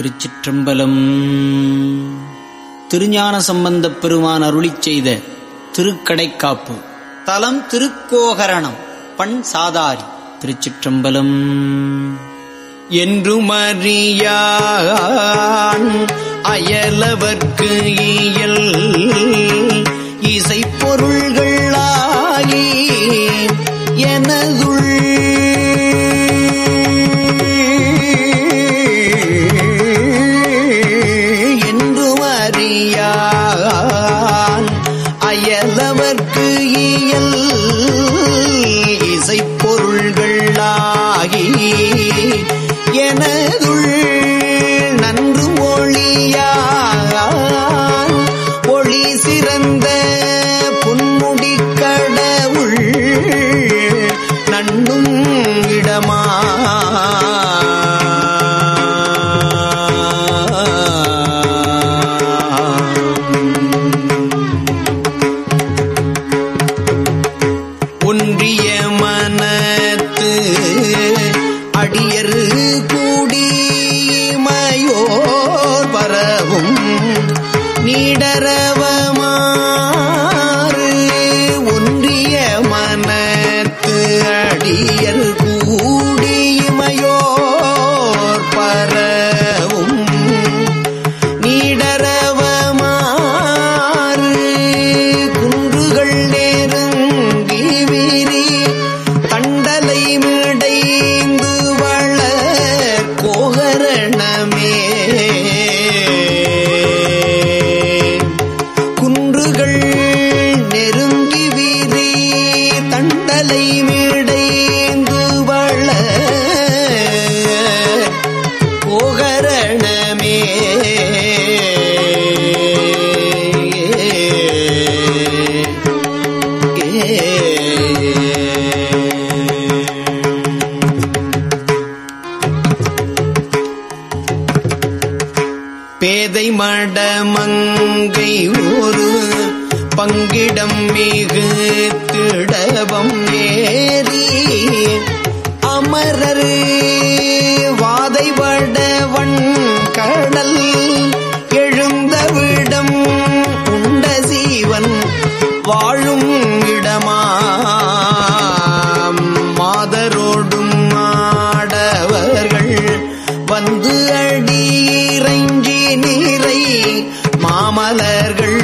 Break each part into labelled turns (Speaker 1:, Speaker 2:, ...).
Speaker 1: திருச்சிற்றம்பலம். திருஞான சம்பந்தப் பெருமான் அருளி செய்த திருக்கடைக்காப்பு. தலம் திருக்கோகரணம். பண் சாதாரி. திருச்சிற்றம்பலம். என்று மறியான் அயலவர்க்கு இயல் இசை பொருள்கள் அடியர் கூடிமையோர் பரவும். நீடரவ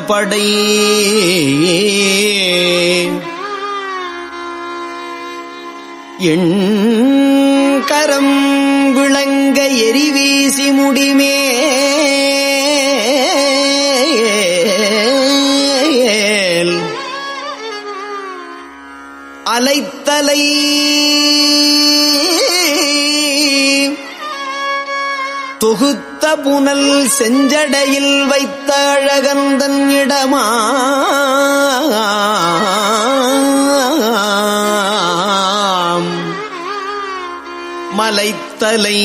Speaker 1: படை. எண்கரம் விளங்க எரிவீசி முடிமே. அலைத்தலை புனல் செஞ்சடையில் வைத்த அழகந்தன் இடமா? மலைத்தலை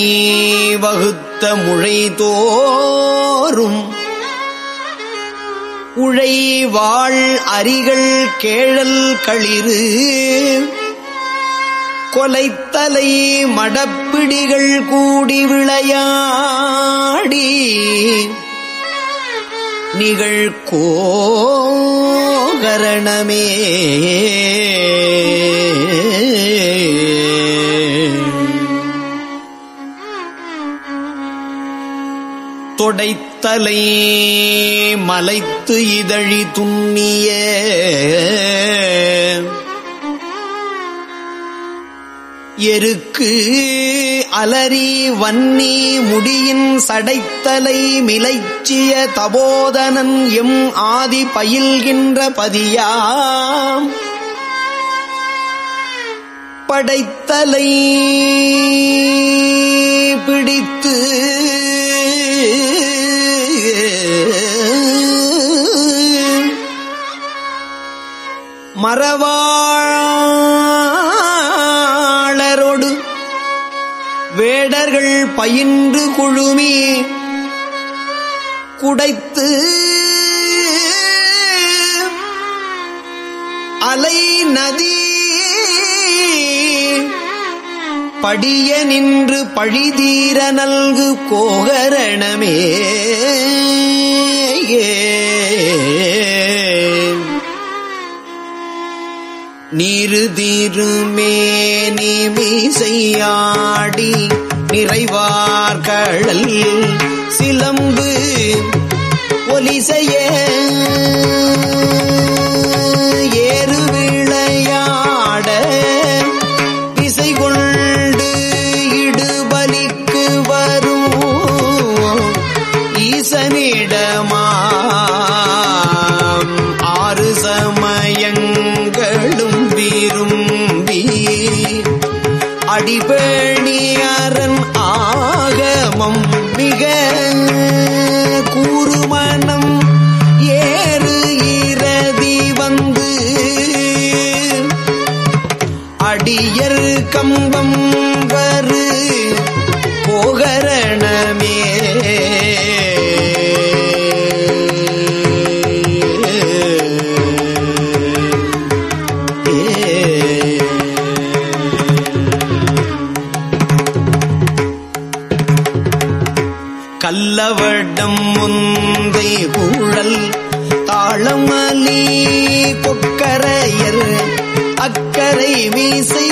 Speaker 1: வகுத்த முழை தோறும் உழை வாழ் அரிகள் கேழல் களிறு கொலைத்தலை மடப்பிடிகள் கூடி விளையாடி. நிகழ் கோகரணமே தொடைத்தலை மலைத்து இதழி துண்ணிய. எருக்கு அலரி வன்னி முடியின் சடைத்தலை மிலைச்சிய தபோதனன் எம் ஆதி பயில்கின்ற பதியாம். படைத்தலை பிடித்து மரவாளரோடு வேடர்கள் பயின்று குழுமி குடைத்து அலை நதி படிய நின்று பழிதீர நல்கு கோகரணமே. நீரு தீருமே நீ செய்யாடி நிறைவார்கள். சிலம்பு ஒலிசைய ஏறு விளையாட இசை கொண்டு இடுபலிக்கு வரும் ஈசனிடமா ஆறு சமயங்களும் விரும்பி அடியர் கம்பம் வரு போகரணமே. கல்லவடம் முந்தை குழல் தாளமலி கொக்கரையர் அக்கரை வீசி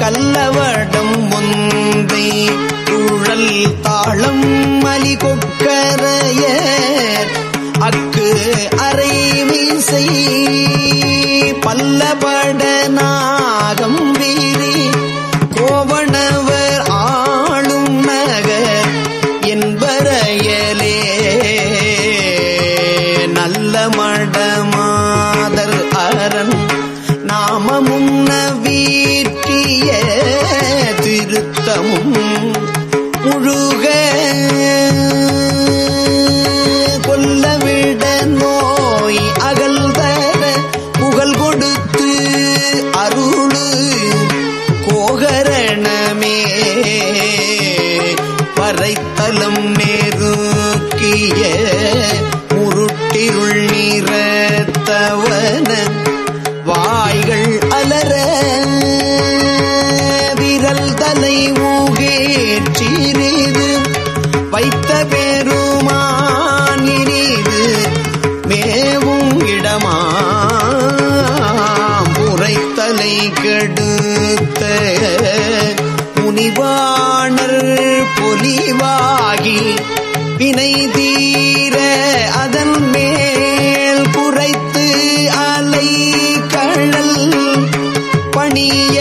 Speaker 1: கல்லவடம் முந்தை குழல் தாளம் மலி கொக்கரைய அக்கு அரை வீசை பல்லபட நாகம் வீர நெருக்கிய முருட்டிருள் நீரத்தவன வாய்கள் அலர விரல் தலை ஊகேற்றிரிது வைத்த பெருமான் இனிது மேவும் இடமாம். புரைத்தலை கெடுத்த முனிவாணர் பொலிவாகி வினை தீர அதன் மேல் குறைத்து அலை கழல் பணிய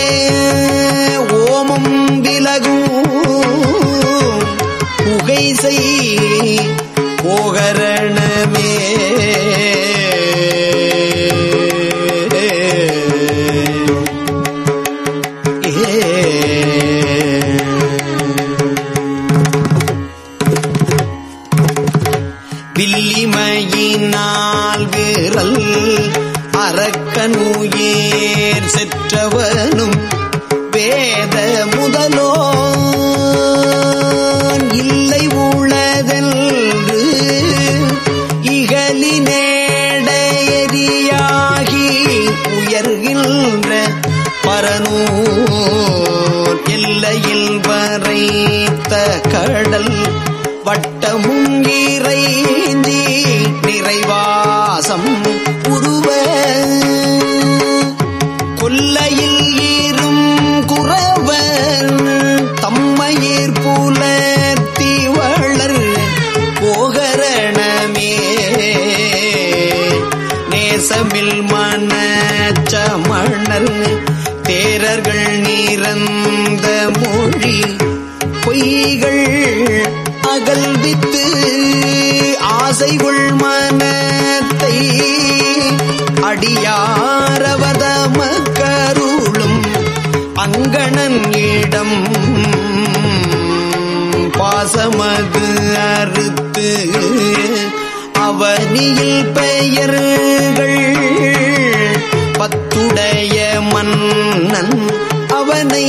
Speaker 1: வில்லிமையினால் வீரல் அரக்கனூயேர் செற்றவனும் வேத முதலோ இல்லை உளதென்று இகலினேடையறியாகி உயர்கின்ற பரநூல் எல்லையில் வரைத்த கடல் வட்டமும் இறைஞ்சி நிறைவாசம் உருவ. கொல்லையில் ஈரும் குறவர் தம்மையீர் புலர்த்தி தீவளர் போகரணமே. நேசமில் மனச்சமணர் தேரர்கள் நிறந்த மொழி பொய்கள் அகல்வித்து உள்மனத்தை அடியாரவத மக்கருளும் அங்கணன் இடம் பாசமது அறுத்து அவனியில் பெயர்கள் பத்துடைய மன்னன் அவனை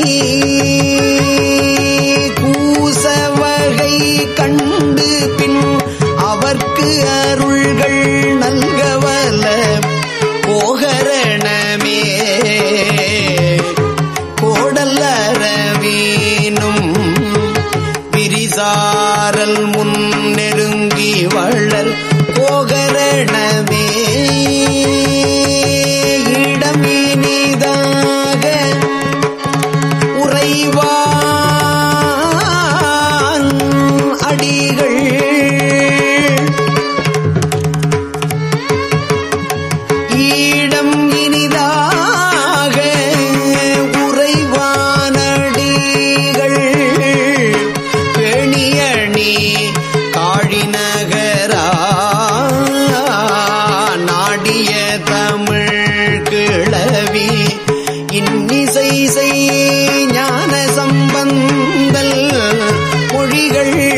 Speaker 1: அருள்கள் நல்கவல மொழிகள்